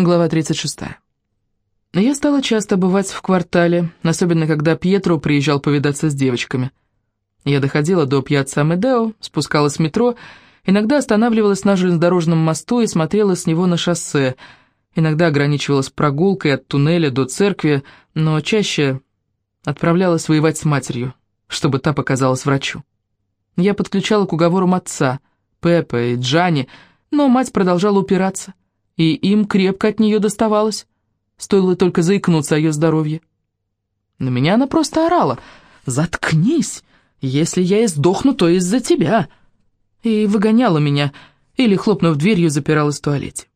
Глава 36. Я стала часто бывать в квартале, особенно когда Пьетро приезжал повидаться с девочками. Я доходила до Пьяцца Медео, спускалась в метро, иногда останавливалась на железнодорожном мосту и смотрела с него на шоссе, иногда ограничивалась прогулкой от туннеля до церкви, но чаще отправлялась воевать с матерью, чтобы та показалась врачу. Я подключала к уговорам отца, Пепе и Джани, но мать продолжала упираться и им крепко от нее доставалось. Стоило только заикнуться о ее здоровье. На меня она просто орала. «Заткнись! Если я и сдохну, то из-за тебя!» И выгоняла меня, или, хлопнув дверью, запиралась в туалете.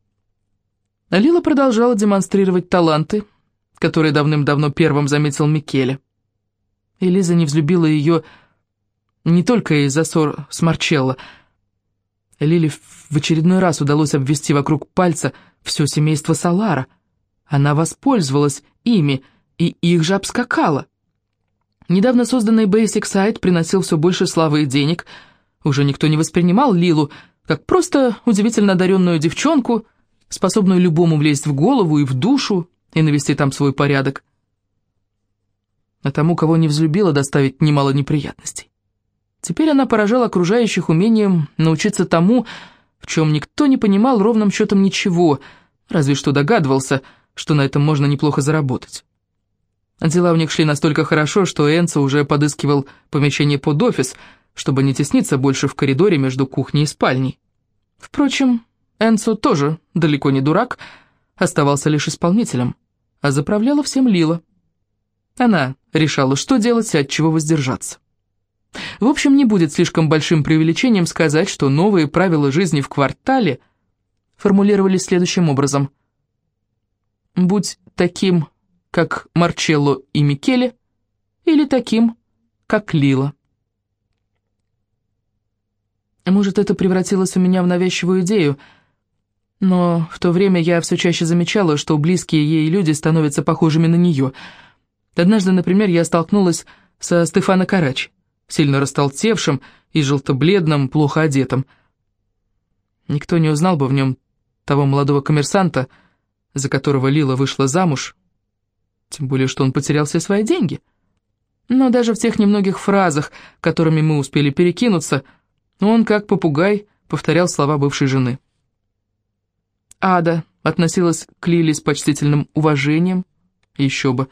Лила продолжала демонстрировать таланты, которые давным-давно первым заметил Микеле. И Лиза не взлюбила ее не только из-за ссор с Марчелло, Лили в очередной раз удалось обвести вокруг пальца все семейство Салара. Она воспользовалась ими и их же обскакала. Недавно созданный Basic Site приносил все больше славы и денег. Уже никто не воспринимал Лилу как просто удивительно одаренную девчонку, способную любому влезть в голову и в душу и навести там свой порядок. А тому, кого не взлюбила, доставить немало неприятностей. Теперь она поражала окружающих умением научиться тому, в чем никто не понимал ровным счетом ничего, разве что догадывался, что на этом можно неплохо заработать. Дела у них шли настолько хорошо, что Энцо уже подыскивал помещение под офис, чтобы не тесниться больше в коридоре между кухней и спальней. Впрочем, Энцо тоже далеко не дурак, оставался лишь исполнителем, а заправляла всем Лила. Она решала, что делать и от чего воздержаться. В общем, не будет слишком большим преувеличением сказать, что новые правила жизни в квартале формулировались следующим образом. «Будь таким, как Марчелло и Микеле, или таким, как Лила». Может, это превратилось у меня в навязчивую идею, но в то время я все чаще замечала, что близкие ей люди становятся похожими на нее. Однажды, например, я столкнулась со Стефано Карачи сильно растолстевшим и желто-бледным, плохо одетым. Никто не узнал бы в нем того молодого коммерсанта, за которого Лила вышла замуж, тем более, что он потерял все свои деньги. Но даже в тех немногих фразах, которыми мы успели перекинуться, он, как попугай, повторял слова бывшей жены. Ада относилась к Лиле с почтительным уважением, еще бы,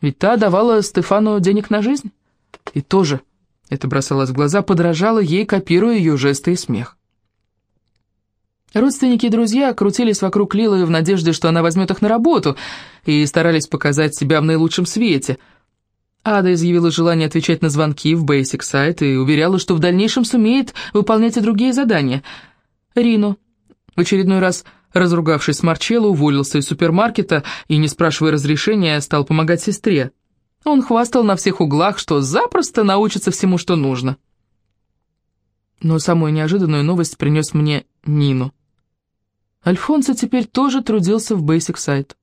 ведь та давала Стефану денег на жизнь, и тоже это бросалось в глаза, подражало ей, копируя ее жесты и смех. Родственники и друзья крутились вокруг Лилы в надежде, что она возьмет их на работу, и старались показать себя в наилучшем свете. Ада изъявила желание отвечать на звонки в Basic Site и уверяла, что в дальнейшем сумеет выполнять и другие задания. Рино, в очередной раз разругавшись с Марчелло, уволился из супермаркета и, не спрашивая разрешения, стал помогать сестре. Он хвастал на всех углах, что запросто научится всему, что нужно. Но самую неожиданную новость принес мне Нину. Альфонсо теперь тоже трудился в Basic Site.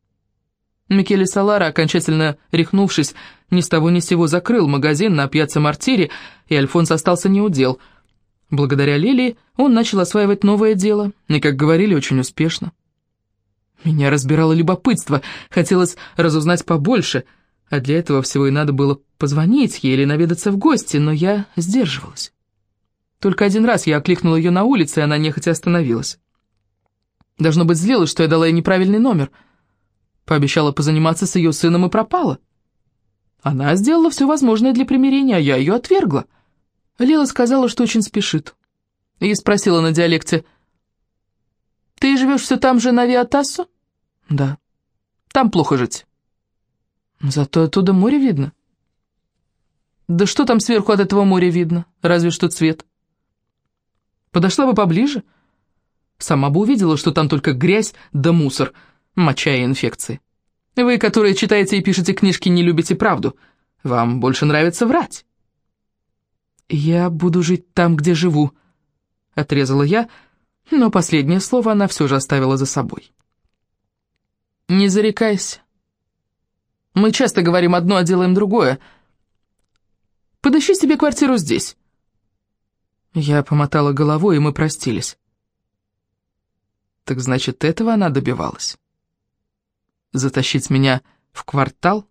Микеле Салара, окончательно рехнувшись, ни с того ни сего закрыл магазин на пьяце Мартире, и Альфонс остался неудел. Благодаря Лилии он начал осваивать новое дело, и, как говорили, очень успешно. Меня разбирало любопытство, хотелось разузнать побольше — а для этого всего и надо было позвонить ей или наведаться в гости, но я сдерживалась. Только один раз я окликнула ее на улице, и она нехотя остановилась. Должно быть, злилась, что я дала ей неправильный номер. Пообещала позаниматься с ее сыном и пропала. Она сделала все возможное для примирения, а я ее отвергла. Лила сказала, что очень спешит. И спросила на диалекте, «Ты живешь все там же на Виатассу?» «Да». «Там плохо жить». Зато оттуда море видно. Да что там сверху от этого моря видно? Разве что цвет. Подошла бы поближе. Сама бы увидела, что там только грязь да мусор, моча и инфекции. Вы, которые читаете и пишете книжки, не любите правду. Вам больше нравится врать. «Я буду жить там, где живу», — отрезала я, но последнее слово она все же оставила за собой. «Не зарекайся. Мы часто говорим одно, а делаем другое. Подыщи себе квартиру здесь». Я помотала головой, и мы простились. Так значит, этого она добивалась. затащить меня в квартал